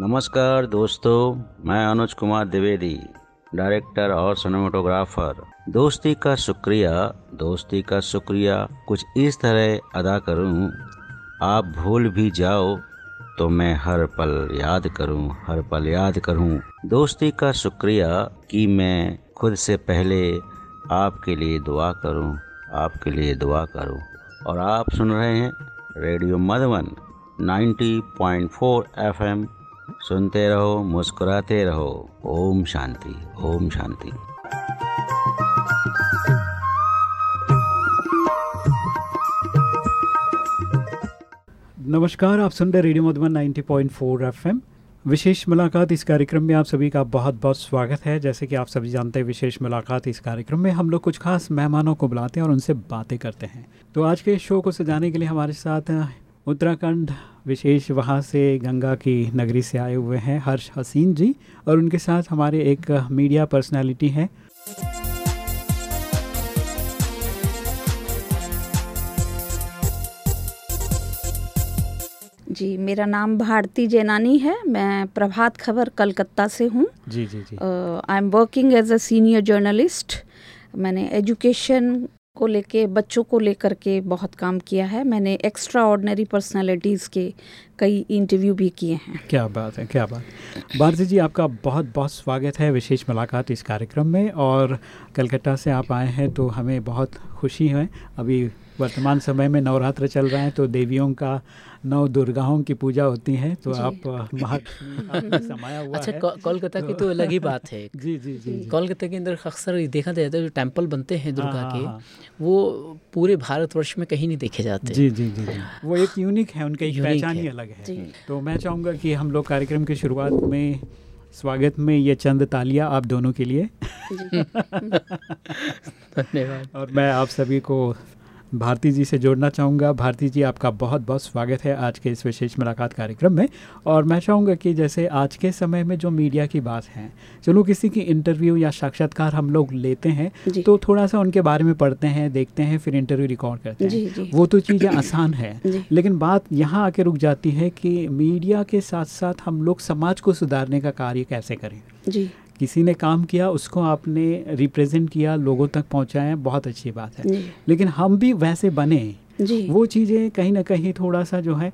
नमस्कार दोस्तों, मैं अनुज कुमार द्विवेदी डायरेक्टर और सिनेमाटोग्राफर दोस्ती का शुक्रिया, दोस्ती का शुक्रिया। कुछ इस तरह अदा करूँ, आप भूल भी जाओ तो मैं हर पल याद करूँ, हर पल याद करूँ। दोस्ती का शुक्रिया कि मैं खुद से पहले आपके लिए दुआ करूँ, आपके लिए दुआ करूँ। और आप सुन रहे हैं रेडियो मधुबन 90.4 एफएम। सुनते रहो, मुस्कुराते रहो। ओम शांति ओम शांति। नमस्कार, आप सुन रहे रेडियो मधुबन 90.4 एफएम। विशेष मुलाकात इस कार्यक्रम में आप सभी का बहुत बहुत स्वागत है। जैसे कि आप सभी जानते हैं, विशेष मुलाकात इस कार्यक्रम में हम लोग कुछ खास मेहमानों को बुलाते हैं और उनसे बातें करते हैं। तो आज के शो को सजाने के लिए हमारे साथ उत्तराखंड विशेष वहाँ से गंगा की नगरी से आए हुए हैं हर्ष हसीन जी और उनके साथ हमारे एक मीडिया पर्सनालिटी हैं। जी मेरा नाम भारती जैनानी है। मैं प्रभात खबर कलकत्ता से हूँ। जी जी जी। I am working as a senior journalist मैंने एजुकेशन को लेके, बच्चों को लेकर के बहुत काम किया है। मैंने एक्स्ट्रा ऑर्डनरी पर्सनैलिटीज़ के कई इंटरव्यू भी किए हैं। क्या बात है, क्या बात। भारती जी, आपका बहुत बहुत स्वागत है विशेष मुलाकात इस कार्यक्रम में और कलकत्ता से आप आए हैं तो हमें बहुत खुशी है। अभी वर्तमान समय में नवरात्र चल रहा है तो देवियों का नौ दुर्गाओं की पूजा होती है तो आप समाया हुआ अच्छा कोलकाता की तो अलग ही बात है। जी जी जी कोलकाता के अंदर अक्सर देखा जाता है जो टेंपल बनते हैं दुर्गा हाँ, के हाँ, वो पूरे भारतवर्ष में कहीं नहीं देखे जाते। जी जी जी जी। वो एक यूनिक है उनका एक पहचान ही। अलग है। तो मैं चाहूँगा कि हम लोग कार्यक्रम की शुरुआत में स्वागत में ये चंद तालियाँ आप दोनों के लिए। धन्यवाद। और मैं आप सभी को भारती जी से जोड़ना चाहूँगा। भारती जी आपका बहुत बहुत स्वागत है आज के इस विशेष मुलाकात कार्यक्रम में। और मैं चाहूँगा कि जैसे आज के समय में जो मीडिया की बात है चलो किसी की इंटरव्यू या साक्षात्कार हम लोग लेते हैं तो थोड़ा सा उनके बारे में पढ़ते हैं देखते हैं फिर इंटरव्यू रिकॉर्ड करते हैं। जी, जी। वो तो चीज़ें आसान है लेकिन बात यहाँ आके रुक जाती है कि मीडिया के साथ साथ हम लोग समाज को सुधारने का कार्य कैसे करें? जी। किसी ने काम किया उसको आपने रिप्रेजेंट किया लोगों तक पहुँचाया बहुत अच्छी बात है। लेकिन हम भी वैसे बने। जी। वो चीज़ें कहीं ना कहीं थोड़ा सा जो है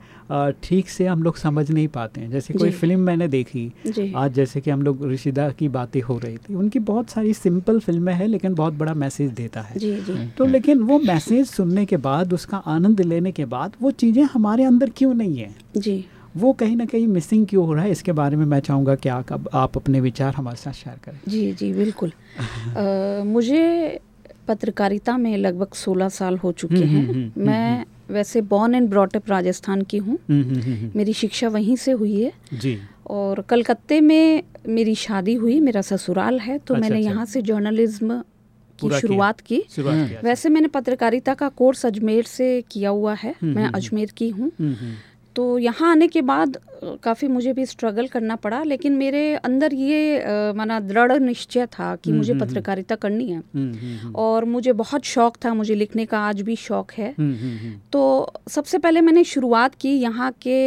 ठीक से हम लोग समझ नहीं पाते हैं। जैसे कोई फ़िल्म मैंने देखी आज जैसे कि हम लोग ऋषिदा की बातें हो रही थी उनकी बहुत सारी सिंपल फ़िल्में हैं लेकिन बहुत बड़ा मैसेज देता है। जी जी। तो लेकिन वो मैसेज सुनने के बाद उसका आनंद लेने के बाद वो चीज़ें हमारे अंदर क्यों नहीं है? जी। वो कहीं ना कहीं मिसिंग क्यों हो रहा है? इसके बारे में मैं चाहूँगा कि आप आप अपने विचार हमारे साथ शेयर करें। जी जी बिल्कुल। अ, मुझे पत्रकारिता में लगभग 16 साल हो चुके हम्म, हैं। हम्म, हम्म, मैं वैसे बॉर्न एंड ब्रॉटअप राजस्थान की हूँ। मेरी शिक्षा वहीं से हुई है। जी। और कलकत्ते में मेरी शादी हुई मेरा ससुराल है तो अच्छा, मैंने अच्छा। यहाँ से जर्नलिज्म की शुरुआत की। किया वैसे मैंने पत्रकारिता का कोर्स अजमेर से किया हुआ है। मैं अजमेर की हूँ। तो यहाँ आने के बाद काफ़ी मुझे भी स्ट्रगल करना पड़ा लेकिन मेरे अंदर ये माना दृढ़ निश्चय था कि हम्म, मुझे हम्म, पत्रकारिता करनी है। हम्म, हम्म, हम्म, और मुझे बहुत शौक था मुझे लिखने का आज भी शौक है। हम्म, हम्म, हम्म, तो सबसे पहले मैंने शुरुआत की यहाँ के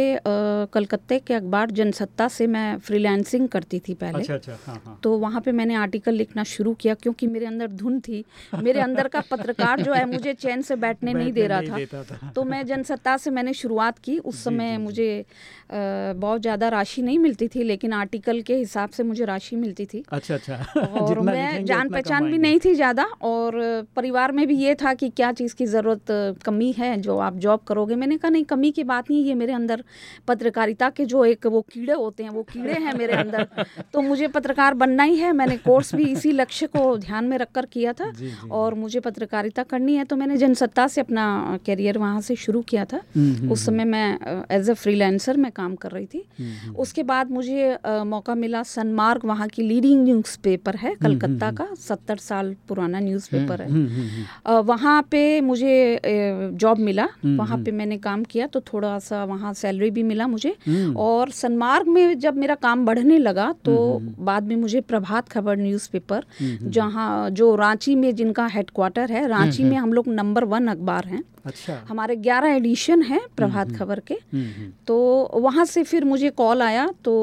कलकत्ते के अखबार जनसत्ता से मैं फ्रीलांसिंग करती थी पहले। अच्छा अच्छा हाँ हाँ। तो वहाँ पे मैंने आर्टिकल लिखना शुरू किया क्योंकि मेरे अंदर धुन थी। मेरे अंदर का पत्रकार जो है मुझे चैन से बैठने नहीं दे रहा था। था। तो मैं जनसत्ता से मैंने शुरुआत की। उस समय। मुझे अ, बहुत ज़्यादा राशि नहीं मिलती थी लेकिन आर्टिकल के हिसाब से मुझे राशि मिलती थी। अच्छा अच्छा। और मैं जान पहचान भी नहीं थी ज़्यादा और परिवार में भी ये था कि क्या चीज़ की ज़रूरत कमी है जो आप जॉब करोगे। मैंने कहा नहीं कमी की बात नहीं ये मेरे अंदर पत्रकारिता के जो एक वो कीड़े होते हैं वो कीड़े हैं मेरे अंदर। तो मुझे पत्रकार बनना ही है। मैंने कोर्स भी इसी लक्ष्य को ध्यान में रखकर किया था जी, जी, और मुझे पत्रकारिता करनी है। तो मैंने जनसत्ता से अपना करियर वहाँ से शुरू किया था। हम्म, हम्म, उस समय मैं एज ए फ्रीलांसर मैं काम कर रही थी। हम्म, हम्म, उसके बाद मुझे अ, मौका मिला सनमार्ग वहाँ की लीडिंग न्यूज़पेपर है कलकत्ता का सत्तर साल पुराना न्यूज़पेपर है। हम्म, हम्म, हम्म, वहाँ पे मुझे जॉब मिला। हम्म, वहाँ हम्म। पे मैंने काम किया तो थोड़ा सा वहाँ सैलरी भी मिला मुझे। हम्म, और सनमार्ग में जब मेरा काम बढ़ने लगा तो हम्म, बाद में मुझे प्रभात खबर न्यूज़पेपर हम्म, हम्म, जहाँ जो रांची में जिनका हेडक्वार्टर है रांची में हम लोग नंबर वन अखबार हैं। अच्छा। हमारे ग्यारह एडिशन हैं प्रभात खबर के। हम्म, हम्म, तो वहाँ से फिर मुझे कॉल आया तो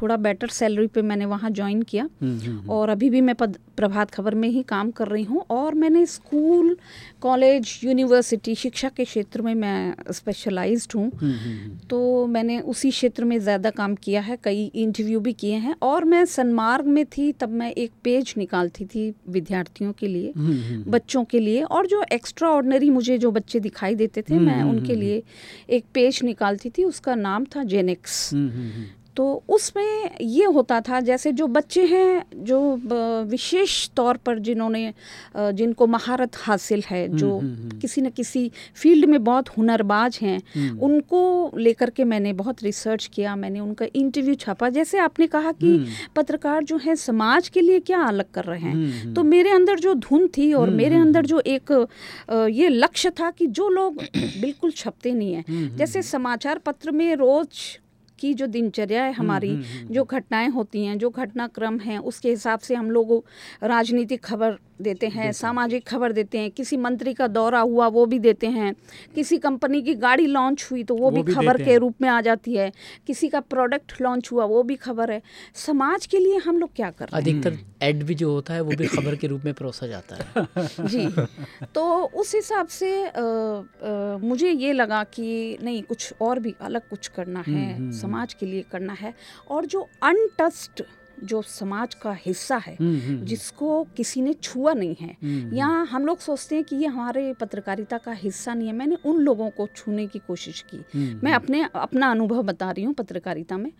थोड़ा बेटर सैलरी पे मैंने वहाँ ज्वाइन किया। हम्म, हम्म, और अभी भी मैं पद प्रभात खबर में ही काम कर रही हूँ और मैंने स्कूल कॉलेज यूनिवर्सिटी शिक्षा के क्षेत्र में मैं स्पेशलाइज्ड हूँ। हम्म, हम्म, तो मैंने उसी क्षेत्र में ज़्यादा काम किया है कई इंटरव्यू भी किए हैं और मैं सन्मार्ग में थी तब मैं एक पेज निकालती थी विद्यार्थियों के लिए हम्म, हम्म, बच्चों के लिए और जो एक्स्ट्रा ऑर्डनरी मुझे जो बच्चे दिखाई देते थे मैं हम्म, उनके हम्म, लिए एक पेज निकालती थी उसका नाम था जेनेक्स हम्म, हम्म, हम्म, तो उसमें ये होता था जैसे जो बच्चे हैं जो विशेष तौर पर जिन्होंने जिनको महारत हासिल है जो हम्म, हम्म। किसी न किसी फ़ील्ड में बहुत हुनरबाज हैं हम्म। उनको लेकर के मैंने बहुत रिसर्च किया मैंने उनका इंटरव्यू छापा जैसे आपने कहा कि हम्म। पत्रकार जो है समाज के लिए क्या अलग कर रहे हैं हम्म, तो मेरे अंदर जो धुन थी और हम्म, मेरे हम्म, अंदर जो एक ये लक्ष्य था कि जो लोग बिल्कुल छपते नहीं हैं हम्म, जैसे समाचार पत्र में रोज की जो दिनचर्या है हमारी हम्म, हम्म, जो घटनाएँ होती हैं जो घटनाक्रम हैं उसके हिसाब से हम लोग राजनीतिक खबर देते हैं सामाजिक खबर देते हैं किसी मंत्री का दौरा हुआ वो भी देते हैं। किसी कंपनी की गाड़ी लॉन्च हुई तो वो, वो भी भी खबर के रूप में आ जाती है। किसी का प्रोडक्ट लॉन्च हुआ वो भी खबर है। समाज के लिए हम लोग क्या कर रहे हैं? अधिकतर एड भी जो होता है वो भी खबर के रूप में परोसा जाता है। जी। तो उस हिसाब से मुझे ये लगा कि नहीं कुछ और भी अलग कुछ करना हम्म, है समाज के लिए करना है। और जो अनटस्ट जो समाज का हिस्सा है हम्म, हम्म, जिसको किसी ने छुआ नहीं है। हम्म, या हम लोग सोचते हैं कि ये हमारे पत्रकारिता का हिस्सा नहीं है। मैंने उन लोगों को छूने की कोशिश की। हम्म, मैं अपने अपना अनुभव बता रही हूँ पत्रकारिता में।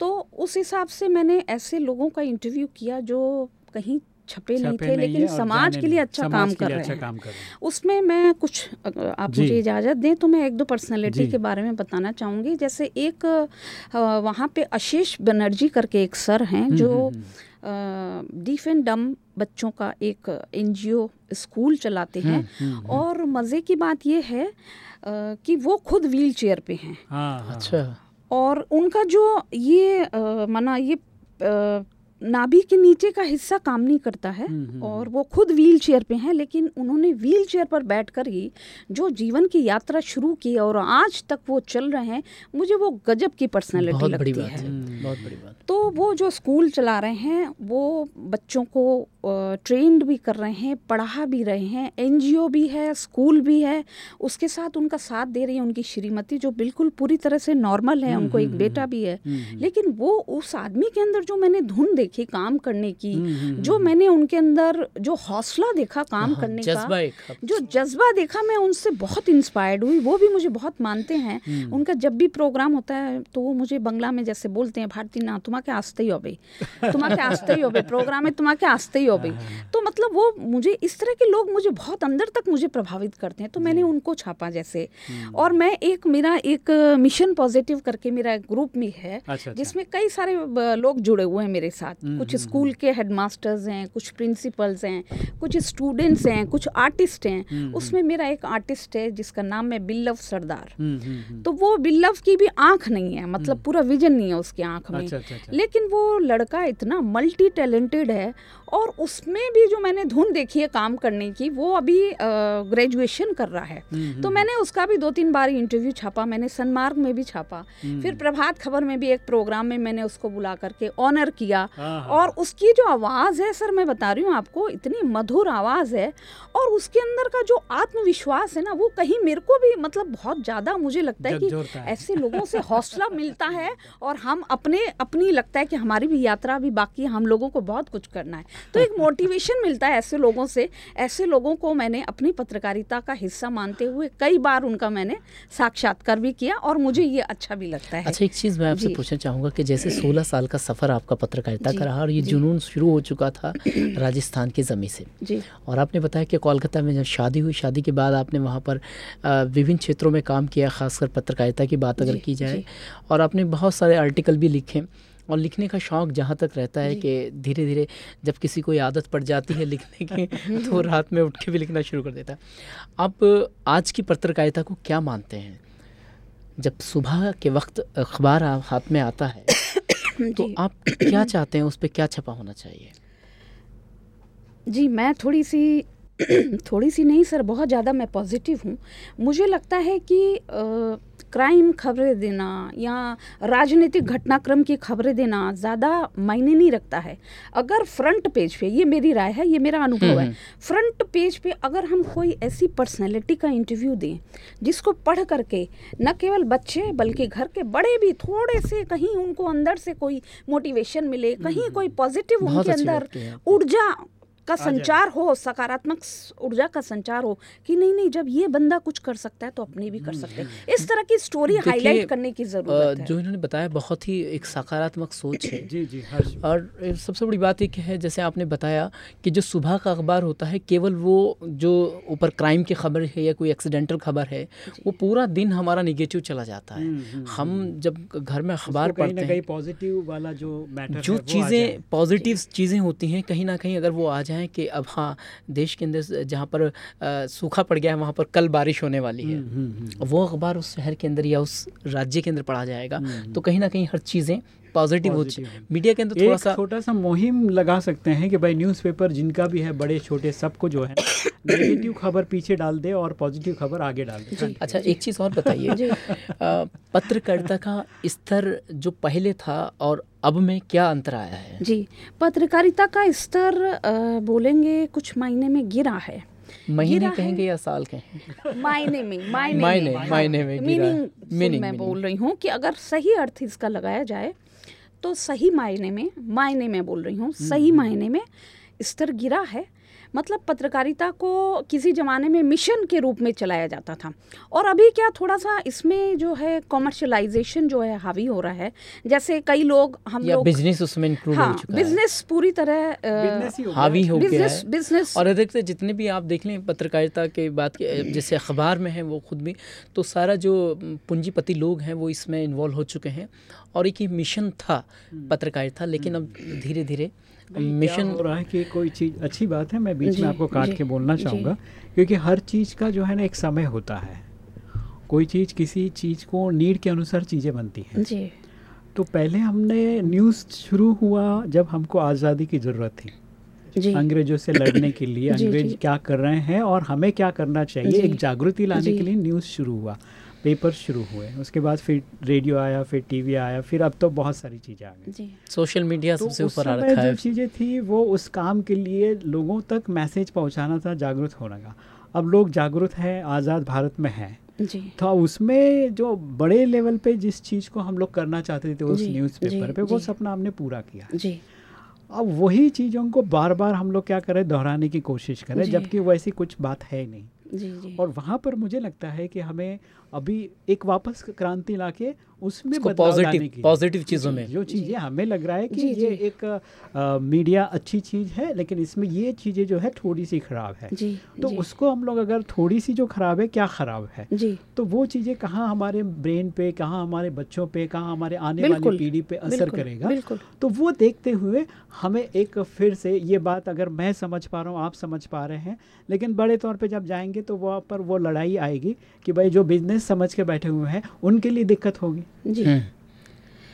तो उस हिसाब से मैंने ऐसे लोगों का इंटरव्यू किया जो कहीं छपे नहीं थे नहीं लेकिन समाज के लिए अच्छा काम कर रहे अच्छा हैं। काम कर रहे हैं। उसमें मैं कुछ आप। मुझे इजाज़त दें तो मैं एक दो पर्सनालिटी। के बारे में बताना चाहूँगी। जैसे एक वहाँ पे आशीष बनर्जी करके एक सर हैं हम्म, जो हम्म, डीफ एंड डम बच्चों का एक एनजीओ स्कूल चलाते हैं हम्म, हम्म, और मज़े की बात ये है कि वो खुद व्हील चेयर पे हैं। हाँ हाँ। अच्छा। और उनका जो ये माना ये नाभि के नीचे का हिस्सा काम नहीं करता है हम्म, हम्म, और वो खुद व्हील चेयर पे हैं लेकिन उन्होंने व्हील चेयर पर बैठकर ही जो जीवन की यात्रा शुरू की और आज तक वो चल रहे हैं मुझे वो गजब की पर्सनैलिटी बहुत बड़ी लगती बात है। है। बहुत बड़ी बात। तो वो जो स्कूल चला रहे हैं वो बच्चों को ट्रेंड भी कर रहे हैं पढ़ा भी रहे हैं एनजीओ भी है स्कूल भी है उसके साथ उनका साथ दे रही है उनकी श्रीमती जो बिल्कुल पूरी तरह से नॉर्मल है उनको एक बेटा भी है। हम्म, लेकिन वो उस आदमी के अंदर जो मैंने धुन देखी काम करने की हम्म, हम्म, जो मैंने उनके अंदर जो हौसला देखा काम हाँ, करने का जो जज्बा देखा मैं उनसे बहुत इंस्पायर्ड हुई वो भी मुझे बहुत मानते हैं। हम्म। उनका जब भी प्रोग्राम होता है तो वो मुझे बंगला में जैसे बोलते हैं भारती ना तुम्हारे आस्ते ही हो होबे तुम्हारे आस्ते ही होबे प्रोग्राम है तुम्हारे आस्ते ही होबे तो मतलब वो मुझे इस तरह के लोग मुझे बहुत अंदर तक मुझे प्रभावित करते हैं। तो मैंने उनको छापा जैसे। हम्म। और मैं एक मेरा एक मिशन पॉजिटिव करके मेरा एक ग्रुप में है अच्छा अच्छा। जिसमें कई सारे लोग जुड़े हुए हैं मेरे साथ। हम्म, कुछ हम्म, स्कूल के हेडमास्टर्स हैं कुछ प्रिंसिपल्स हैं कुछ स्टूडेंट्स हैं कुछ आर्टिस्ट हैं। हम्म, उसमें मेरा एक आर्टिस्ट है जिसका नाम है बिल्लव सरदार। हम्म, हम्म, हम्म, तो वो बिल्लव की भी आँख नहीं है मतलब पूरा विजन नहीं है उसकी आँख में। अच्छा अच्छा अच्छा। लेकिन वो लड़का इतना मल्टी टैलेंटेड है और उसमें भी जो मैंने धुन देखी है काम करने की वो अभी ग्रेजुएशन कर रहा है। हम्म, तो मैंने उसका भी दो तीन बार इंटरव्यू छापा मैंने सनमार्ग में भी छापा। हम्म। फिर प्रभात खबर में भी एक प्रोग्राम में मैंने उसको बुला करके ऑनर किया। हाँ। और उसकी जो आवाज़ है सर मैं बता रही हूँ आपको इतनी मधुर आवाज़ है और उसके अंदर का जो आत्मविश्वास है ना वो कहीं मेरे को भी मतलब बहुत ज़्यादा मुझे लगता है कि ऐसे लोगों से हौसला मिलता है और हम अपने अपनी लगता है कि हमारी भी यात्रा भी बाकी है हम लोगों को बहुत कुछ करना है। तो एक मोटिवेशन मिलता है ऐसे लोगों से ऐसे लोगों को मैंने अपनी पत्रकारिता का हिस्सा मानते हुए कई बार उनका मैंने साक्षात्कार भी किया और मुझे ये अच्छा भी लगता है। अच्छा एक चीज़ मैं आपसे पूछना चाहूँगा कि जैसे 16 साल का सफ़र आपका पत्रकारिता जी, रहा और ये जुनून शुरू हो चुका था राजस्थान की ज़मीन से। जी। और आपने बताया कि कोलकाता में जब शादी हुई शादी के बाद आपने वहाँ पर विभिन्न क्षेत्रों में काम किया खासकर पत्रकारिता की बात अगर की जाए। और आपने बहुत सारे आर्टिकल भी लिखे और लिखने का शौक़ जहाँ तक रहता है कि धीरे धीरे जब किसी को आदत पड़ जाती है लिखने की तो रात में उठ के भी लिखना शुरू कर देता है। आप आज की पत्रकारिता को क्या मानते हैं? जब सुबह के वक्त अखबार हाथ में आता है तो आप क्या चाहते हैं उस पर क्या छपा होना चाहिए? जी मैं थोड़ी सी थोड़ी सी नहीं सर बहुत ज़्यादा मैं पॉजिटिव हूँ। मुझे लगता है कि क्राइम खबरें देना या राजनीतिक घटनाक्रम की खबरें देना ज़्यादा मायने नहीं रखता है। अगर फ्रंट पेज पे ये मेरी राय है ये मेरा अनुभव है। फ्रंट पेज पे अगर हम कोई ऐसी पर्सनैलिटी का इंटरव्यू दें जिसको पढ़ करके न केवल बच्चे बल्कि घर के बड़े भी थोड़े से कहीं उनको अंदर से कोई मोटिवेशन मिले कहीं कोई पॉजिटिव उनके अंदर। ऊर्जा का संचार हो सकारात्मक ऊर्जा का संचार हो कि नहीं नहीं जब ये बंदा कुछ कर सकता है तो अपने भी कर सकते हैं। इस तरह की स्टोरी हाईलाइट करने की ज़रूरत है। जो इन्होंने बताया बहुत ही एक सकारात्मक सोच है। जी जी हर्ष और सबसे बड़ी बात एक है जैसे आपने बताया कि जो सुबह का अखबार होता है केवल वो जो ऊपर क्राइम की खबर है या कोई एक्सीडेंटल खबर है वो पूरा दिन हमारा निगेटिव चला जाता है। हम जब घर में अखबार पढ़ते हैं पॉजिटिव वाला जो जो चीज़ें पॉजिटिव चीज़ें होती हैं कहीं ना कहीं अगर वो आ जाएँ कि अब हाँ देश के अंदर जहाँ पर सूखा पड़ गया है वहाँ पर कल बारिश होने वाली है। हम्म, वो अखबार उस शहर के अंदर या उस राज्य के अंदर पढ़ा जाएगा। तो कहीं ना कहीं हर चीज़ें पॉजिटिव हो है। मीडिया के अंदर थोड़ा सा छोटा सा मुहिम लगा सकते हैं कि भाई न्यूज़पेपर जिनका भी है बड़े छोटे सबको जो है नेगेटिव खबर पीछे डाल दे और पॉजिटिव खबर आगे डाल दे। अच्छा एक चीज़ और बताइए। पत्रकारिता का स्तर जो पहले था और अब में क्या अंतर आया है? जी। पत्रकारिता का स्तर बोलेंगे कुछ मायने में गिरा है। महीने कहेंगे या साल कहेंगे? मायने में मायने मायने- में। मायने में मीनिंग मैं बोल रही हूँ कि अगर सही अर्थ इसका लगाया जाए तो सही मायने में मायने में बोल रही हूँ सही मायने में स्तर गिरा है मतलब पत्रकारिता को किसी ज़माने में मिशन के रूप में चलाया जाता था। और अभी क्या थोड़ा सा इसमें जो है कॉमर्शलाइजेशन जो है हावी हो रहा है। जैसे कई लोग हम लोग बिज़नेस उसमें इंक्लूड हाँ, हो चुका है। बिज़नेस पूरी तरह बिज़नेस हावी हो। गया बिज़नेस है बिज़नेस और अधिकतर जितने भी आप देख लें पत्रकारिता के बात के जैसे अखबार में है वो खुद भी तो सारा जो पूंजीपति लोग हैं वो इसमें इन्वॉल्व हो चुके हैं। और एक ही मिशन था पत्रकारिता लेकिन अब धीरे धीरे मिशन हो रहा है? कि कोई चीज़ अच्छी बात है मैं बीच में आपको काट के बोलना। चाहूँगा क्योंकि हर चीज़ का जो है ना एक समय होता है। कोई चीज़ किसी चीज़ को नीड के अनुसार चीज़ें बनती हैं। जी। तो पहले हमने न्यूज़ शुरू हुआ जब हमको आज़ादी की ज़रूरत थी। अंग्रेज़ों से लड़ने के लिए अंग्रेज़ क्या कर रहे हैं और हमें क्या करना चाहिए एक जागृति लाने के लिए न्यूज़ शुरू हुआ। पेपर शुरू हुए। उसके बाद फिर रेडियो आया फिर टीवी आया फिर अब तो बहुत सारी चीज़ें आ गई। सोशल मीडिया तो सबसे ऊपर आ रखा है। जो चीज़ें थी वो उस काम के लिए लोगों तक मैसेज पहुंचाना था जागरूक होने का अब लोग जागरूक हैं आज़ाद भारत में हैं। जी। तो उसमें जो बड़े लेवल पे जिस चीज़ को हम लोग करना चाहते थे उस जी, न्यूज़पेपर जी, पे वो सपना हमने पूरा किया। जी। अब वही चीज़ों को बार बार हम लोग क्या करें दोहराने की कोशिश करें जबकि वैसी कुछ बात है ही नहीं। जी जी। और वहाँ पर मुझे लगता है कि हमें अभी एक वापस क्रांति लाके उसमें उसको बदलाव लाने पॉजिटिव पॉजिटिव चीज़ों में। जो चीज़ें हमें लग रहा है कि जी, ये जी। एक आ, मीडिया अच्छी चीज़ है लेकिन इसमें ये चीज़ें जो है थोड़ी सी खराब है। जी तो जी, उसको हम लोग अगर थोड़ी सी जो खराब है क्या खराब है? जी। तो वो चीज़ें कहाँ हमारे ब्रेन पे कहाँ हमारे बच्चों पे कहाँ हमारे आने वाली पीढ़ी पे असर करेगा। तो वो देखते हुए हमें एक फिर से ये बात अगर मैं समझ पा रहा हूँ आप समझ पा रहे हैं लेकिन बड़े तौर पर जब जाएँगे तो वहाँ पर वो लड़ाई आएगी कि भाई जो बिज़नेस समझ के बैठे हुए हैं उनके लिए दिक्कत होगी। जी। हम्म,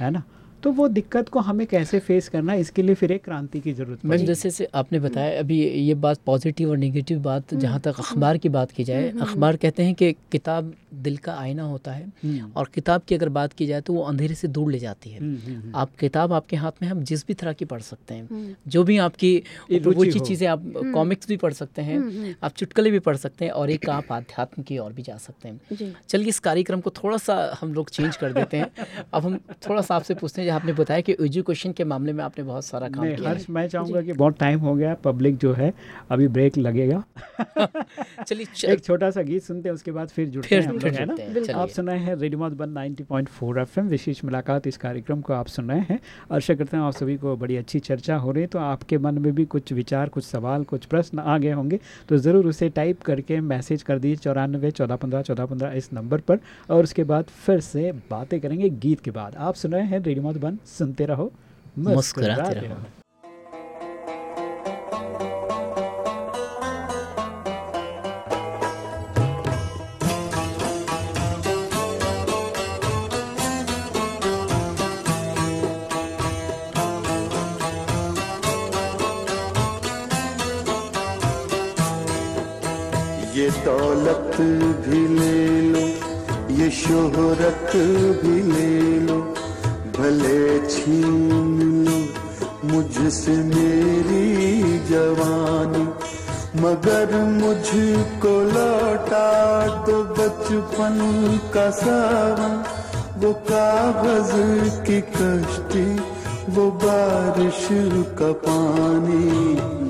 है ना? तो वो दिक्कत को हमें कैसे फेस करना इसके लिए फिर एक क्रांति की ज़रूरत मैम जैसे से आपने बताया अभी ये बात पॉजिटिव और नेगेटिव बात जहाँ तक अखबार की बात की जाए अखबार कहते हैं कि किताब दिल का आईना होता है हम्म, और किताब की अगर बात की जाए तो वो अंधेरे से दूर ले जाती है। हम्म, हम्म, हम्म। आप किताब आपके हाथ में हम जिस भी तरह की पढ़ सकते हैं हम्म, जो भी आपकी हो। चीज़ें आप कॉमिक्स भी पढ़ सकते हैं हम्म, हम्म, आप चुटकले भी पढ़ सकते हैं और एक आप आध्यात्म की ओर भी जा सकते हैं। चलिए इस कार्यक्रम को थोड़ा सा हम लोग चेंज कर देते हैं। अब हम थोड़ा सा आपसे पूछते हैं आपने बताया कि एजुकेशन के मामले में आपने बहुत सारा काम किया हर्ष मैं चाहूँगा कि बहुत टाइम हो गया पब्लिक जो है अभी ब्रेक लगेगा। चलिए च- एक छोटा सा गीत सुनते हैं उसके बाद फिर जुड़ते हैं हम लोग है ना। आप चलिए। सुन रहे हैं रेडियो मधुबन 90.4 एफएम विशेष मुलाकात इस कार्यक्रम को आप सुन रहे हैं। आशा करते हैं आप सभी को बड़ी अच्छी चर्चा हो रही है तो आपके मन में भी कुछ विचार कुछ सवाल कुछ प्रश्न आ गए होंगे तो ज़रूर उसे टाइप करके मैसेज कर दीजिए चौरानवे चौदह पंद्रह चौदह पंद्रह इस नंबर पर और उसके बाद फिर से बातें करेंगे गीत के बाद। आप सुन रहे हैं रेडियो मधुबन सुनते रहो मुस्कुराते रहो। ये दौलत भी ले लो ये शोहरत भी ले लो भले छीन लो मुझसे मेरी जवानी, मगर मुझको लौटा दो बचपन का सावन। वो कागज़ की कश्ती, वो बारिश का पानी।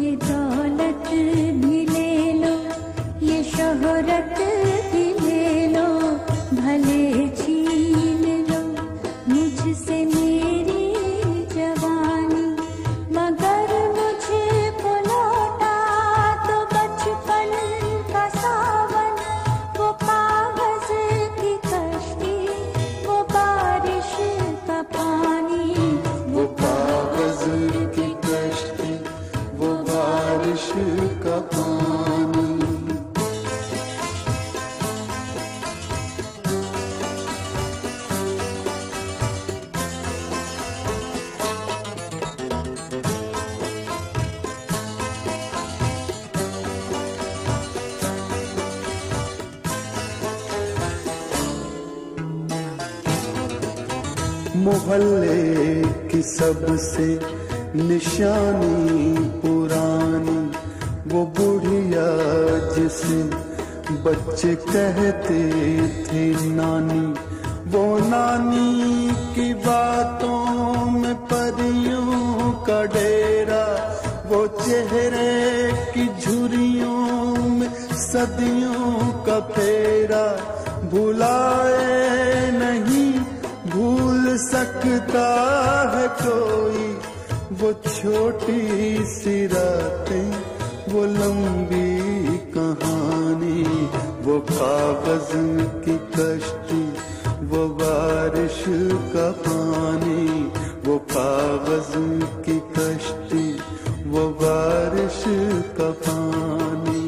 की झुरियों में सदियों का फेरा भुलाए नहीं, भूल सकता है कोई। वो छोटी सी रातें, वो लंबी कहानी, वो कागज़ की कश्ती, वो बारिश का पानी, वो कागज़ की कश्ती। वो बारिश का पानी।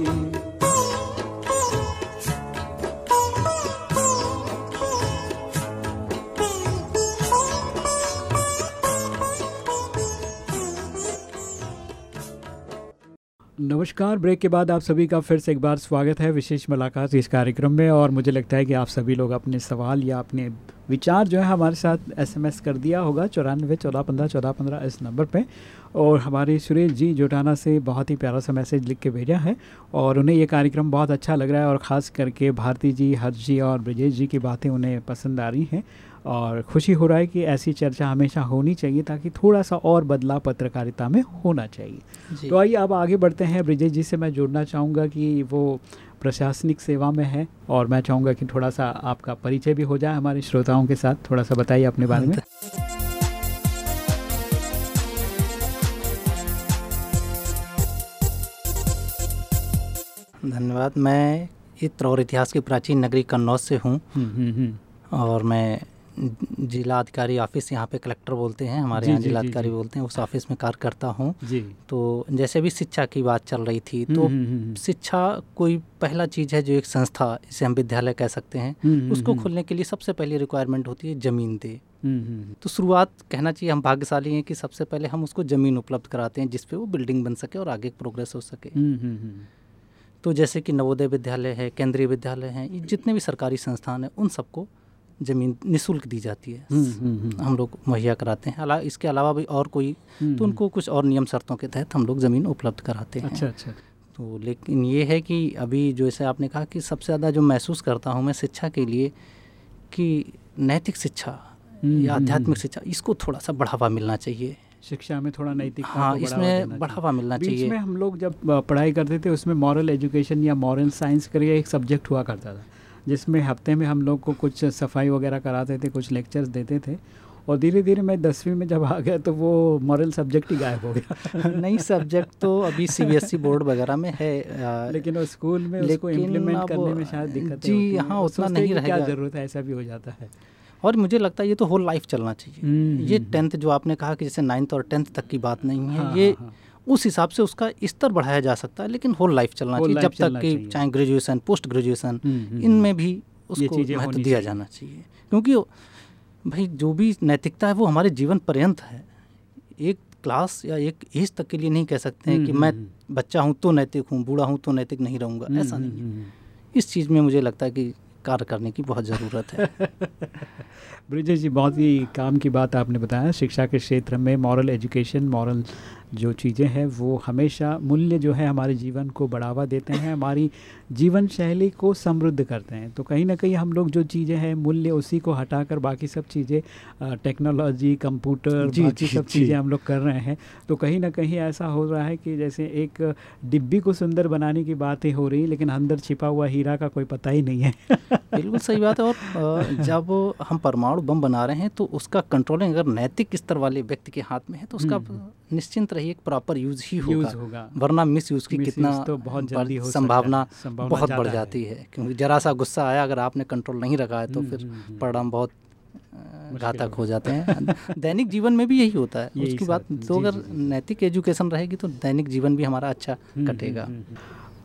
नमस्कार, ब्रेक के बाद आप सभी का फिर से एक बार स्वागत है विशेष मुलाकात इस कार्यक्रम में और मुझे लगता है कि आप सभी लोग अपने सवाल या अपने विचार जो है हमारे साथ एसएमएस कर दिया होगा चौरानवे चौदह पंद्रह चौदह पंद्रह इस नंबर पे। और हमारे सुरेश जी जोटाना से बहुत ही प्यारा सा मैसेज लिख के भेजा है और उन्हें ये कार्यक्रम बहुत अच्छा लग रहा है और ख़ास करके भारती जी हर्ष जी और ब्रजेश जी की बातें उन्हें पसंद आ रही हैं और खुशी हो रहा है कि ऐसी चर्चा हमेशा होनी चाहिए ताकि थोड़ा सा और बदलाव पत्रकारिता में होना चाहिए। तो आइए अब आगे बढ़ते हैं। ब्रिजेश जी से मैं जोड़ना चाहूँगा कि वो प्रशासनिक सेवा में है और मैं चाहूँगा कि थोड़ा सा आपका परिचय भी हो जाए हमारे श्रोताओं के साथ। थोड़ा सा बताइए अपने बारे में। धन्यवाद। मैं इत्र और इतिहास की प्राचीन नगरी कन्नौज से हूँ। हम्म, हम्म, हम्म। और मैं जिला अधिकारी ऑफ़िस यहाँ पे कलेक्टर बोलते हैं हमारे यहाँ जी, जिला अधिकारी बोलते हैं उस ऑफ़िस में कार्य करता हूँ तो जैसे भी शिक्षा की बात चल रही थी हम्म, तो हम्म, हम्म, शिक्षा कोई पहला चीज़ है जो एक संस्था इसे हम विद्यालय कह सकते हैं। उसको खोलने के लिए सबसे पहली रिक्वायरमेंट होती है ज़मीन दे। तो शुरुआत कहना चाहिए हम भाग्यशाली हैं कि सबसे पहले हम उसको ज़मीन उपलब्ध कराते हैं जिसपे वो बिल्डिंग बन सके और आगे प्रोग्रेस हो सके। तो जैसे कि नवोदय विद्यालय है केंद्रीय विद्यालय हैं जितने भी सरकारी संस्थान हैं उन सबको ज़मीन निशुल्क दी जाती है। हम्म, हम्म, हम्म, हम लोग मुहैया कराते हैं। अला इसके अलावा भी और कोई तो उनको कुछ और नियम शर्तों के तहत हम लोग ज़मीन उपलब्ध कराते हैं। अच्छा अच्छा। तो लेकिन ये है कि अभी जो जैसे आपने कहा कि सबसे ज़्यादा जो महसूस करता हूँ मैं शिक्षा के लिए कि नैतिक शिक्षा या आध्यात्मिक। शिक्षा इसको थोड़ा सा बढ़ावा मिलना चाहिए। शिक्षा में थोड़ा नैतिक हाँ इसमें बढ़ावा मिलना बीच चाहिए। में हम लोग जब पढ़ाई करते थे उसमें मॉरल एजुकेशन या मॉरल साइंस करके एक सब्जेक्ट हुआ करता था। जिसमें हफ़्ते में हम लोग को कुछ सफ़ाई वगैरह कराते थे कुछ लेक्चर्स देते थे और धीरे धीरे मैं दसवीं में जब आ गया तो वो मॉरल सब्जेक्ट ही गायब हो गया नई सब्जेक्ट तो अभी सीबीएसई बोर्ड वगैरह में है आ, लेकिन वो स्कूल में उसको इम्प्लीमेंट करने में शायद दिक्कतें जी, हैं। उतना नहीं कि क्या रहेगा। ज़रूरत है ऐसा भी हो जाता है और मुझे लगता है ये तो होल लाइफ चलना चाहिए हम्म, ये हम्म, टेंथ जो आपने कहा कि जैसे नाइन्थ और टेंथ तक की बात नहीं है हाँ, ये हाँ, हाँ। उस हिसाब से उसका स्तर बढ़ाया जा सकता है लेकिन होल लाइफ चलना चाहिए। जब तक कि चाहे ग्रेजुएशन पोस्ट ग्रेजुएशन हम्म, हम्म, इनमें भी उसको महत्व दिया जाना चाहिए। क्योंकि भाई जो भी नैतिकता है वो हमारे जीवन पर्यंत है। एक क्लास या एक एज तक के लिए नहीं कह सकते हैं कि हम्म, मैं हम्म, बच्चा हूँ तो नैतिक हूँ बूढ़ा हूँ तो नैतिक नहीं रहूँगा। हम्म, ऐसा हम्म, नहीं है। हम्म, इस चीज़ में मुझे लगता है कि कार्य करने की बहुत ज़रूरत है। ब्रिजेश जी बहुत ही काम की बात आपने बताया। शिक्षा के क्षेत्र में मॉरल एजुकेशन मॉरल जो चीज़ें हैं वो हमेशा मूल्य जो है हमारे जीवन को बढ़ावा देते हैं हमारी जीवन शैली को समृद्ध करते हैं। तो कहीं ना कहीं हम लोग जो चीज़ें हैं मूल्य उसी को हटाकर बाकी सब चीज़ें टेक्नोलॉजी कंप्यूटर जी, बाकी सब चीज़ें हम लोग कर रहे हैं। तो कहीं ना कहीं ऐसा हो रहा है कि जैसे एक डिब्बी को सुंदर बनाने की बातें हो रही लेकिन अंदर छिपा हुआ हीरा का कोई पता ही नहीं है। बिल्कुल सही बात है। और जब हम परमाणु बम बना रहे हैं तो उसका कंट्रोलिंग अगर नैतिक स्तर वाले व्यक्ति के हाथ में है तो उसका निश्चिंत रहिए एक प्रॉपर यूज़ ही होगा होगा। वरना मिस यूज़ की कितना तो बहुत जल्दी हो संभावना संभावना बहुत बढ़ जाती है क्योंकि जरा सा गुस्सा आया अगर आपने कंट्रोल नहीं रखा है तो हम्म, फिर हम्म, हम्म। परिणाम बहुत घातक हो जाते हैं। दैनिक जीवन में भी यही होता है उसकी बात तो अगर। नैतिक एजुकेशन रहेगी तो दैनिक जीवन भी हमारा अच्छा कटेगा।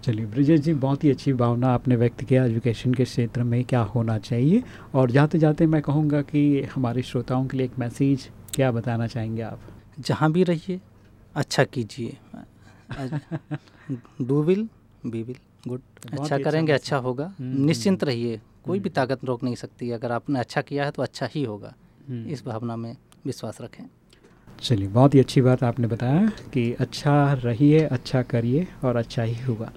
चलिए ब्रिजेश जी बहुत ही अच्छी भावना आपने व्यक्त किया एजुकेशन के क्षेत्र में क्या होना चाहिए। और जाते जाते मैं कहूँगा कि हमारे श्रोताओं के लिए एक मैसेज क्या बताना चाहेंगे आप? जहाँ भी रहिए अच्छा कीजिए। Do well be well good अच्छा अच्छा करेंगे अच्छा होगा। हम्म, निश्चिंत रहिए। कोई भी हम्म। ताकत रोक नहीं सकती। अगर आपने अच्छा किया है तो अच्छा ही होगा। हम्म। इस भावना में विश्वास रखें। चलिए बहुत ही अच्छी बात आपने बताया कि अच्छा रहिए अच्छा करिए और अच्छा ही होगा।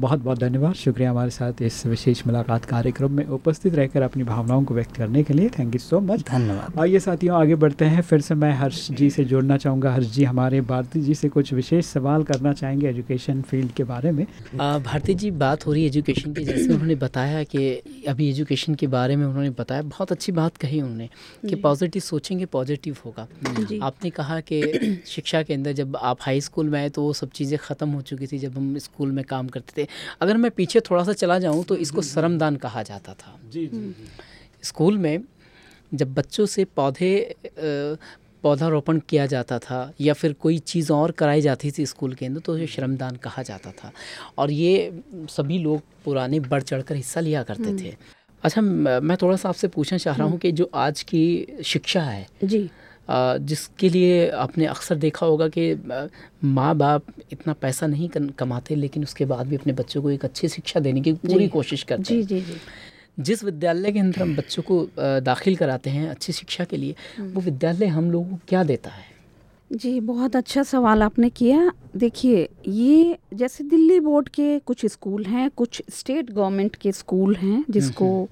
बहुत बहुत धन्यवाद। शुक्रिया हमारे साथ इस विशेष मुलाकात कार्यक्रम में उपस्थित रहकर अपनी भावनाओं को व्यक्त करने के लिए। थैंक यू सो मच धन्यवाद। आइए साथियों आगे बढ़ते हैं। फिर से मैं हर्ष जी से जोड़ना चाहूँगा। हर्ष जी हमारे भारती जी से कुछ विशेष सवाल करना चाहेंगे एजुकेशन फ़ील्ड के बारे में। भारती जी बात हो रही है एजुकेशन की। जैसे उन्होंने बताया कि अभी एजुकेशन के बारे में उन्होंने बताया बहुत अच्छी बात कही उन्होंने कि पॉजिटिव सोचेंगे पॉजिटिव होगा। आपने कहा कि शिक्षा के अंदर जब आप हाई स्कूल में आए तो वो सब चीज़ें ख़त्म हो चुकी थी जब हम स्कूल में काम करते थे। अगर मैं पीछे थोड़ा सा चला जाऊँ तो इसको श्रमदान कहा जाता था। जी जी स्कूल में जब बच्चों से पौधे पौधारोपण किया जाता था या फिर कोई चीज़ और कराई जाती थी स्कूल के अंदर तो ये श्रमदान कहा जाता था। और ये सभी लोग पुराने बढ़ चढ़कर हिस्सा लिया करते थे। अच्छा मैं थोड़ा सा आपसे पूछना चाह रहा हूँ कि जो आज की शिक्षा है जी। जिसके लिए आपने अक्सर देखा होगा कि माँ बाप इतना पैसा नहीं कमाते लेकिन उसके बाद भी अपने बच्चों को एक अच्छी शिक्षा देने की पूरी कोशिश करते जी हैं। जी जी। जिस विद्यालय के अंदर हम बच्चों को दाखिल कराते हैं अच्छी शिक्षा के लिए वो विद्यालय हम लोगों को क्या देता है? जी बहुत अच्छा सवाल आपने किया। देखिए ये जैसे दिल्ली बोर्ड के कुछ स्कूल हैं कुछ स्टेट गवर्नमेंट के स्कूल हैं जिसको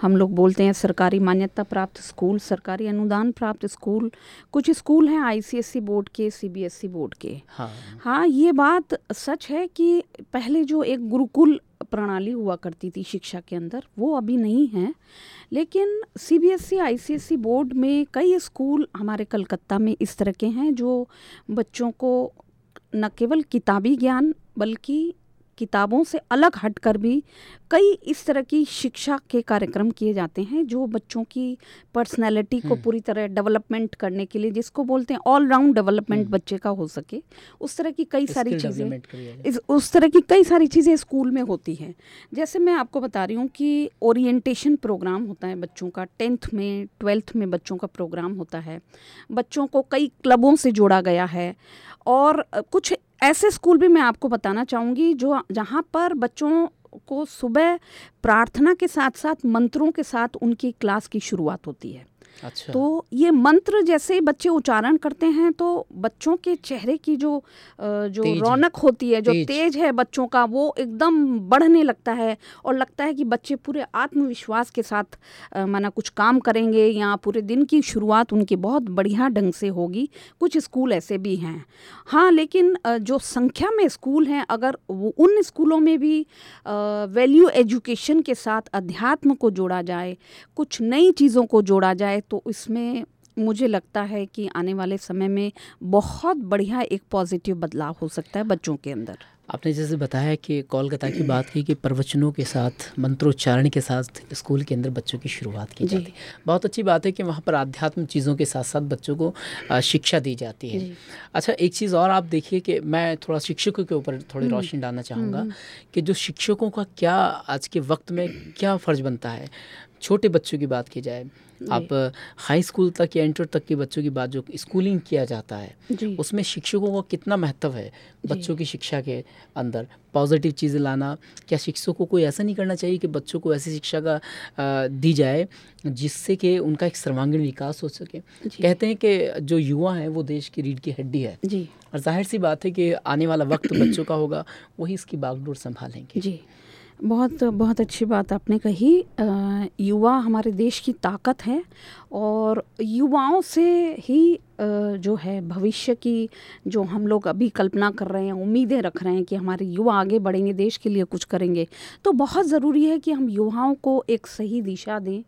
हम लोग बोलते हैं सरकारी मान्यता प्राप्त स्कूल सरकारी अनुदान प्राप्त स्कूल। कुछ स्कूल हैं आईसीएसई बोर्ड के सीबीएसई बोर्ड के। हाँ। हाँ ये बात सच है कि पहले जो एक गुरुकुल प्रणाली हुआ करती थी शिक्षा के अंदर, वो अभी नहीं है। लेकिन C B S E I C S C board में कई स्कूल हमारे कलकत्ता में इस तरह के हैं जो बच्चों को न केवल किताबी ज्ञान, बल्कि किताबों से अलग हटकर भी कई इस तरह की शिक्षा के कार्यक्रम किए जाते हैं जो बच्चों की पर्सनैलिटी को पूरी तरह डेवलपमेंट करने के लिए जिसको बोलते हैं ऑल राउंड डेवलपमेंट बच्चे का हो सके। उस तरह की कई सारी चीज़ें उस तरह की कई सारी चीज़ें स्कूल में होती हैं। जैसे मैं आपको बता रही हूँ कि ओरिएंटेशन प्रोग्राम होता है बच्चों का टेंथ में ट्वेल्थ में बच्चों का प्रोग्राम होता है। बच्चों को कई क्लबों से जोड़ा गया है और कुछ ऐसे स्कूल भी मैं आपको बताना चाहूँगी, जो जहाँ पर बच्चों को सुबह प्रार्थना के साथ साथ मंत्रों के साथ उनकी क्लास की शुरुआत होती है। अच्छा। तो ये मंत्र जैसे ही बच्चे उच्चारण करते हैं तो बच्चों के चेहरे की जो जो रौनक होती है जो तेज। तेज है बच्चों का वो एकदम बढ़ने लगता है और लगता है कि बच्चे पूरे आत्मविश्वास के साथ माना कुछ काम करेंगे या पूरे दिन की शुरुआत उनकी बहुत बढ़िया ढंग से होगी। कुछ स्कूल ऐसे भी हैं। हाँ लेकिन जो संख्या में स्कूल हैं अगर वो उन स्कूलों में भी वैल्यू एजुकेशन के साथ अध्यात्म को जोड़ा जाए कुछ नई चीज़ों को जोड़ा जाए तो इसमें मुझे लगता है कि आने वाले समय में बहुत बढ़िया एक पॉजिटिव बदलाव हो सकता है बच्चों के अंदर। आपने जैसे बताया कि कोलकाता की बात की कि प्रवचनों के साथ मंत्रोच्चारण के साथ स्कूल के अंदर बच्चों की शुरुआत की जाती है। बहुत अच्छी बात है कि वहाँ पर आध्यात्म चीज़ों के साथ साथ बच्चों को शिक्षा दी जाती है। अच्छा एक चीज़ और आप देखिए कि मैं थोड़ा शिक्षकों के ऊपर थोड़ी रोशनी डालना चाहूँगा कि जो शिक्षकों का क्या आज के वक्त में क्या फ़र्ज़ बनता है छोटे बच्चों की बात की जाए आप हाई स्कूल तक या इंटर तक के बच्चों की बात जो स्कूलिंग किया जाता है उसमें शिक्षकों का कितना महत्व है बच्चों की शिक्षा के अंदर? पॉजिटिव चीज़ें लाना क्या शिक्षकों को कोई ऐसा नहीं करना चाहिए कि बच्चों को ऐसी शिक्षा का अ, दी जाए जिससे कि उनका एक सर्वांगीण विकास हो सके? कहते हैं कि जो युवा हैं वो देश की रीढ़ की हड्डी है। जी। और ज़ाहिर सी बात है कि आने वाला वक्त बच्चों का होगा वही इसकी बागडोर संभालेंगे। जी। बहुत बहुत अच्छी बात आपने कही। युवा हमारे देश की ताकत है और युवाओं से ही जो है भविष्य की जो हम लोग अभी कल्पना कर रहे हैं, उम्मीदें रख रहे हैं कि हमारे युवा आगे बढ़ेंगे, देश के लिए कुछ करेंगे तो बहुत ज़रूरी है कि हम युवाओं को एक सही दिशा दें,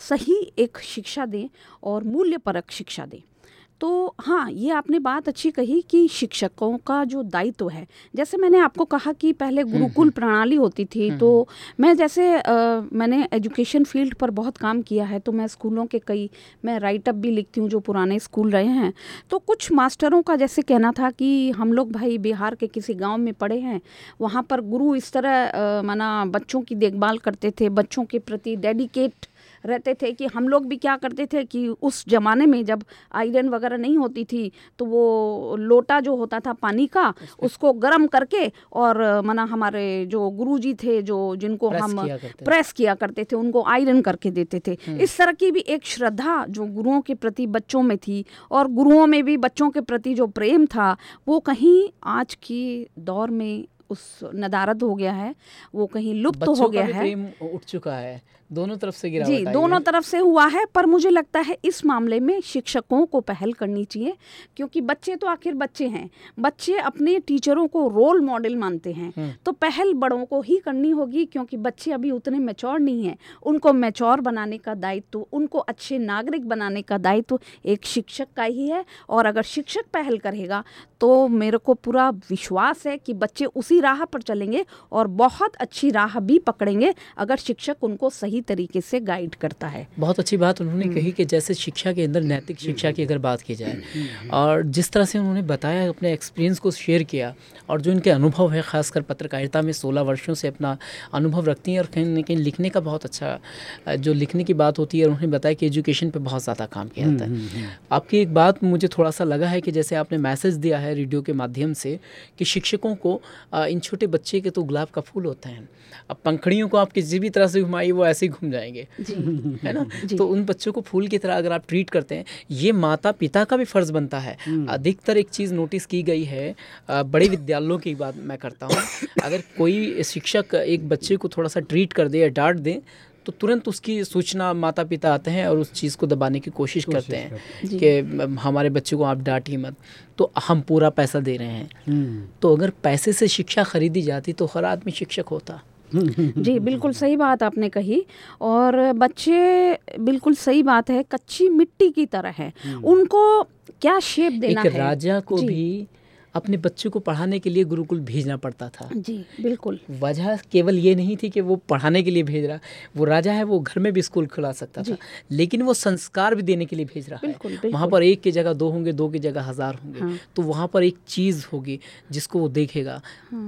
सही एक शिक्षा दें और मूल्यपरक शिक्षा दें। तो हाँ ये आपने बात अच्छी कही कि शिक्षकों का जो दायित्व है। जैसे मैंने आपको कहा कि पहले गुरुकुल प्रणाली होती थी तो मैं जैसे अ, मैंने एजुकेशन फ़ील्ड पर बहुत काम किया है तो मैं स्कूलों के कई मैं राइटअप भी लिखती हूँ जो पुराने स्कूल रहे हैं। तो कुछ मास्टरों का जैसे कहना था कि हम लोग भाई बिहार के किसी गाँव में पढ़े हैं वहाँ पर गुरु इस तरह माना बच्चों की देखभाल करते थे बच्चों के प्रति डेडिकेट रहते थे कि हम लोग भी क्या करते थे कि उस ज़माने में जब आयरन वगैरह नहीं होती थी तो वो लोटा जो होता था पानी का उसको गर्म करके और मना हमारे जो गुरुजी थे जो जिनको प्रेस हम किया प्रेस किया करते थे उनको आयरन करके देते थे। इस तरह की भी एक श्रद्धा जो गुरुओं के प्रति बच्चों में थी और गुरुओं में भी बच्चों के प्रति जो प्रेम था वो कहीं आज की दौर में उस नदारद हो गया है वो कहीं लुप्त हो गया है। प्रेम उठ चुका है। दोनों तरफ़ से गिरावट जी दोनों तरफ़ से हुआ है पर मुझे लगता है इस मामले में शिक्षकों को पहल करनी चाहिए क्योंकि बच्चे तो आखिर बच्चे हैं। बच्चे अपने टीचरों को रोल मॉडल मानते हैं। तो पहल बड़ों को ही करनी होगी क्योंकि बच्चे अभी उतने मैच्योर नहीं हैं। उनको मैच्योर बनाने का दायित्व उनको अच्छे नागरिक बनाने का दायित्व एक शिक्षक का ही है और अगर शिक्षक पहल करेगा तो मेरे को पूरा विश्वास है कि बच्चे उसी राह पर चलेंगे और बहुत अच्छी राह भी पकड़ेंगे अगर शिक्षक उनको सही तरीके से गाइड करता है। बहुत अच्छी बात उन्होंने हम्म। कही कि जैसे शिक्षा के अंदर नैतिक शिक्षा की अगर बात की जाए और जिस तरह से उन्होंने बताया अपने एक्सपीरियंस को शेयर किया और जो इनके अनुभव है खासकर पत्रकारिता में 16 वर्षों से अपना अनुभव रखती हैं और कहीं ना कहीं लिखने का बहुत अच्छा जो लिखने की बात होती है उन्होंने बताया कि एजुकेशन पर बहुत ज़्यादा काम किया जाता है। आपकी एक बात मुझे थोड़ा सा लगा है कि जैसे आपने मैसेज दिया है रेडियो के माध्यम से कि शिक्षकों को इन छोटे बच्चे के तो गुलाब का फूल होता हैं अब पंखड़ियों को आप किसी भी तरह से घुमाइए वो ऐसे ही घूम जाएँगे। है ना? तो उन बच्चों को फूल की तरह अगर आप ट्रीट करते हैं ये माता पिता का भी फ़र्ज़ बनता है। अधिकतर एक चीज़ नोटिस की गई है बड़े विद्यालयों की बात मैं करता हूँ। अगर कोई शिक्षक एक बच्चे को थोड़ा सा ट्रीट कर दे या डांट दे तो तुरंत उसकी सूचना माता पिता आते हैं और उस चीज़ को दबाने की कोशिश करते हैं कि हमारे बच्चे को आप डांटिए मत। तो हम पूरा पैसा दे रहे हैं। हम्म, तो अगर पैसे से शिक्षा खरीदी जाती तो हर आदमी शिक्षक होता। जी बिल्कुल सही बात आपने कही और बच्चे बिल्कुल सही बात है कच्ची मिट्टी की तरह है। उनको क्या शेप देना एक है? राजा को भी अपने बच्चे को पढ़ाने के लिए गुरुकुल भेजना पड़ता था। जी बिल्कुल। वजह केवल ये नहीं थी कि वो पढ़ाने के लिए भेज रहा वो राजा है वो घर में भी स्कूल खुला सकता था लेकिन वो संस्कार भी देने के लिए भेज रहा बिल्कुल, है। बिल्कुल। वहाँ पर एक की जगह दो होंगे दो की जगह हज़ार होंगे। हाँ। तो वहाँ पर एक चीज़ होगी जिसको वो देखेगा।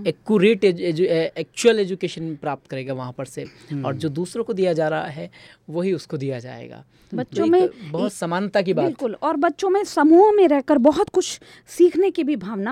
एक्यूरेट एक्चुअल एजुकेशन प्राप्त करेगा वहाँ पर से। और जो दूसरों को दिया जा रहा है वही उसको दिया जाएगा। बच्चों तो में बहुत समानता की बात। बिल्कुल और बच्चों में समूह में रहकर बहुत कुछ सीखने की भी भावना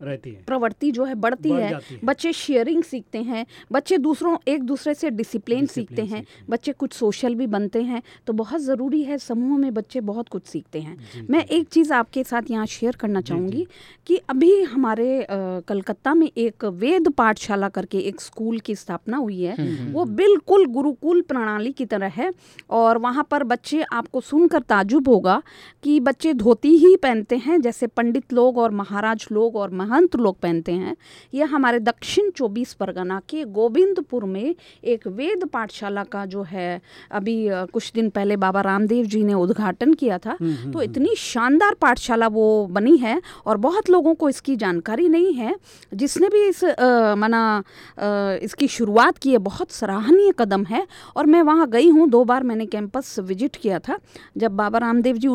रहती है। प्रवृत्ति जो है बढ़ती है। है। बच्चे शेयरिंग सीखते हैं बच्चे दूसरों एक दूसरे से डिसिप्लिन सीखते हैं बच्चे कुछ सोशल भी बनते हैं तो बहुत ज़रूरी है समूह में बच्चे बहुत कुछ सीखते हैं। मैं एक चीज़ आपके साथ यहाँ शेयर करना चाहूँगी कि अभी हमारे कलकत्ता में एक वेद पाठशाला करके एक स्कूल की स्थापना हुई है। वो बिल्कुल गुरुकुल प्रणाली की तरह है और वहाँ पर बच्चे आपको सुनकर ताजुब होगा कि बच्चे धोती ही पहनते हैं जैसे पंडित लोग और महाराज लोग और महंत लोग पहनते हैं। यह हमारे दक्षिण चौबीस परगना के गोविंदपुर में एक वेद पाठशाला का जो है अभी कुछ दिन पहले बाबा रामदेव जी ने उद्घाटन किया था। तो इतनी शानदार पाठशाला वो बनी है और बहुत लोगों को इसकी जानकारी नहीं है। जिसने भी इस मना इसकी शुरुआत की है बहुत सराहनीय कदम है और मैं वहाँ गई हूँ। दो बार मैंने कैंपस विज़िट किया था। जब बाबा रामदेव जी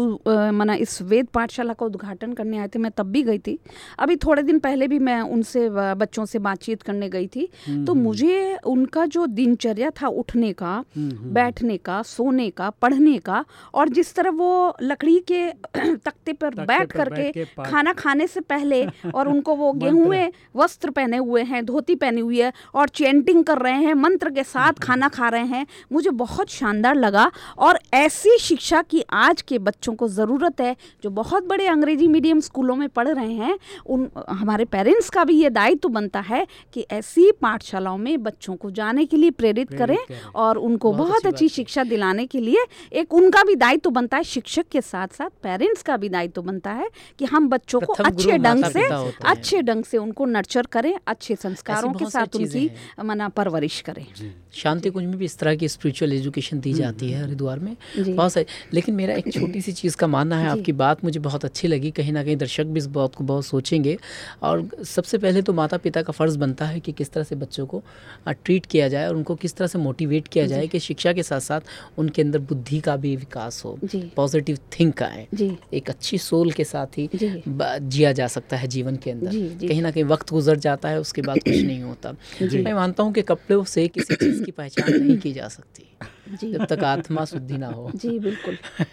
मना इस वेद पाठशाला का उद्घाटन करने आए थे मैं तब भी गई थी। अभी थोड़े दिन पहले भी मैं उनसे बच्चों से बातचीत करने गई थी। तो मुझे उनका जो दिनचर्या था उठने का बैठने का सोने का पढ़ने का और जिस तरह वो लकड़ी के तख्ते पर तख्ते बैठ पर करके खाना खाने से पहले और उनको वो गेहूँ वस्त्र पहने हुए हैं धोती पहनी हुई है और चेंटिंग कर रहे हैं मंत्र के साथ खाना खा रहे हैं मुझे बहुत शानदार लगा और ऐसी शिक्षा की आज के बच्चों को ज़रूरत है जो बहुत बड़े अंग्रेज़ी मीडियम स्कूलों में पढ़ रहे हैं उन हमारे पेरेंट्स का भी ये दायित्व बनता है कि ऐसी पाठशालाओं में बच्चों को जाने के लिए प्रेरित करें करें। और उनको बहुत बहुत अच्छी अच्छी शिक्षा दिलाने के लिए एक उनका भी दायित्व बनता है शिक्षक के साथ साथ पेरेंट्स का भी दायित्व बनता है कि हम बच्चों को अच्छे ढंग से। अच्छे ढंग से उनको नर्चर करें अच्छे संस्कारों के साथ उनकी मना परवरिश करें। शांति कुंज में भी इस तरह की स्पिरिचुअल एजुकेशन दी जाती है हरिद्वार में। बहुत सारी लेकिन मेरा एक छोटी सी चीज़ का मानना है आपकी बात मुझे बहुत अच्छी लगी। कहीं ना कहीं दर्शक भी इस बात को बहुत सोचेंगे। और सबसे पहले तो माता पिता का फ़र्ज़ बनता है कि किस तरह से बच्चों को ट्रीट किया जाए और उनको किस तरह से मोटिवेट किया जाए कि शिक्षा के साथ साथ उनके अंदर बुद्धि का भी विकास हो पॉजिटिव थिंक आए। एक अच्छी सोल के साथ ही जिया जा सकता है जीवन के अंदर। कहीं ना कहीं वक्त गुजर जाता है उसके बाद कुछ नहीं होता। मैं मानता हूँ कि कपड़ों से किसी चीज़ की पहचान नहीं की जा सकती। जब तक आत्मा शुद्धि ना हो। जी बिल्कुल।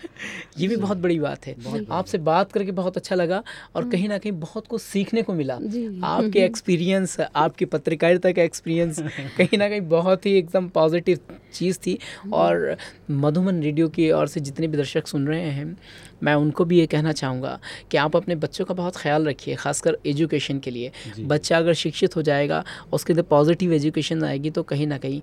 ये भी बहुत बड़ी बात है। आपसे बात। करके बहुत अच्छा लगा और कहीं ना कहीं बहुत कुछ सीखने को मिला। आपके एक्सपीरियंस आपकी पत्रकारिता का एक्सपीरियंस कहीं ना कहीं बहुत ही एकदम पॉजिटिव चीज़ थी। और मधुमन रेडियो की ओर से जितने भी दर्शक सुन रहे हैं मैं उनको भी ये कहना चाहूँगा कि आप अपने बच्चों का बहुत ख्याल रखिए खासकर एजुकेशन के लिए। बच्चा अगर शिक्षित हो जाएगा उसके अंदर पॉजिटिव एजुकेशन आएगी तो कहीं ना कहीं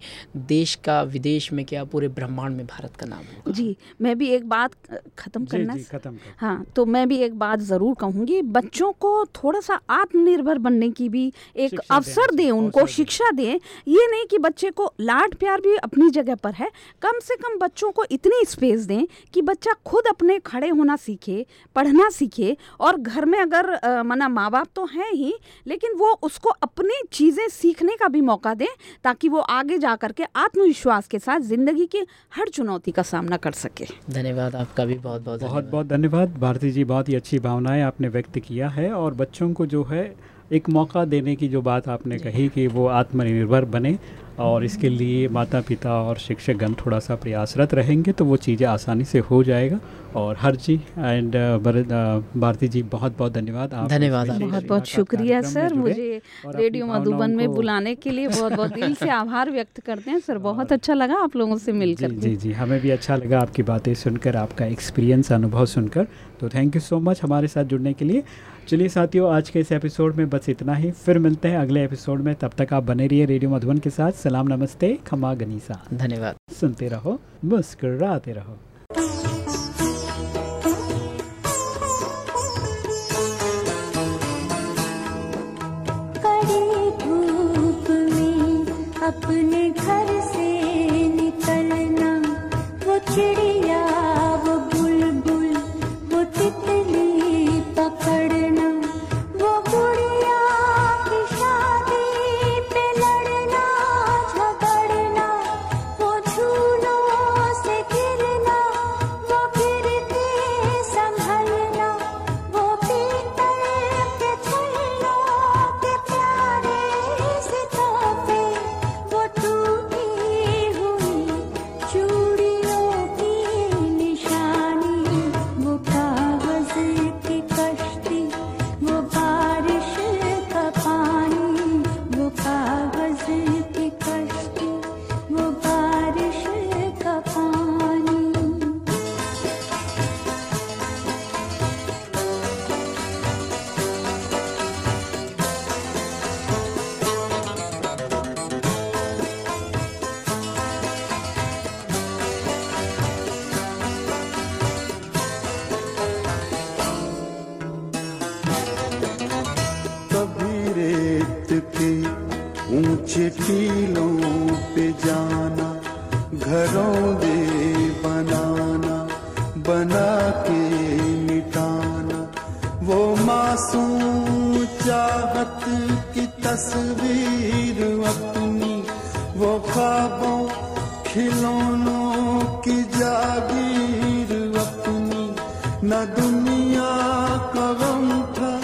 देश का विदेश में क्या पूरे ब्रह्मांड में भारत का नाम होगा। जी मैं भी एक बात खत्म करना जी खत्म कर। हाँ तो मैं भी एक बात ज़रूर कहूँगी बच्चों को थोड़ा सा आत्मनिर्भर बनने की भी एक अवसर दें उनको शिक्षा दें। ये नहीं कि बच्चे को लाड प्यार भी अपनी जगह पर है कम से कम बच्चों को इतनी स्पेस दें कि बच्चा खुद अपने खड़े होना सीखे पढ़ना सीखे और घर में अगर मना माँ बाप तो हैं ही लेकिन वो उसको अपनी चीज़ें सीखने का भी मौका दें ताकि वो आगे जा कर के आत्मविश्वास के साथ ज़िंदगी की हर चुनौती का सामना कर सके। धन्यवाद आपका भी बहुत बहुत बहुत धन्यवाद। बहुत धन्यवाद। भारती जी बहुत ही अच्छी भावनाएँ आपने व्यक्त किया है और बच्चों को जो है एक मौका देने की जो बात आपने कही कि वो आत्मनिर्भर बने और इसके लिए माता पिता और शिक्षकगण थोड़ा सा प्रयासरत रहेंगे तो वो चीज़ें आसानी से हो जाएगा। और हर जी एंड भारती जी बहुत बहुत धन्यवाद आप धन्यवाद बहुत बहुत शुक्रिया सर। मुझे रेडियो मधुबन में बुलाने के लिए बहुत बहुत दिल से आभार व्यक्त करते हैं। सर बहुत अच्छा लगा आप लोगों से मिलकर। जी जी जी हमें भी अच्छा लगा आपकी बातें सुनकर आपका एक्सपीरियंस अनुभव सुनकर। तो थैंक यू सो मच हमारे साथ जुड़ने के लिए। चलिए साथियों आज के इस एपिसोड में बस इतना ही। फिर मिलते हैं अगले एपिसोड में। तब तक आप बने रहिए रेडियो मधुबन के साथ। सलाम नमस्ते खमा गनीसा। धन्यवाद। सुनते रहो मुस्कुराते रहो। वो ख्वाबों, खिलौनों की जागीर अपनी। न दुनिया का गम था,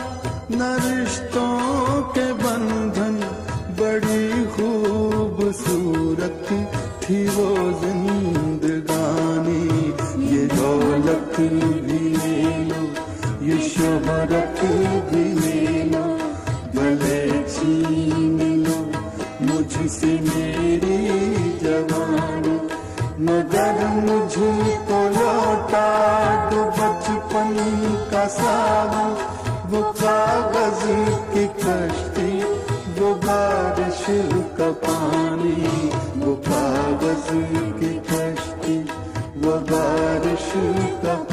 न रिश्तों के बंधन। बड़ी खूबसूरत थी वो लौटा दो बचपन का सावन, वो कागज़ की कश्ती, वो बारिश का पानी, वो कागज़ की कश्ती, वो बारिश का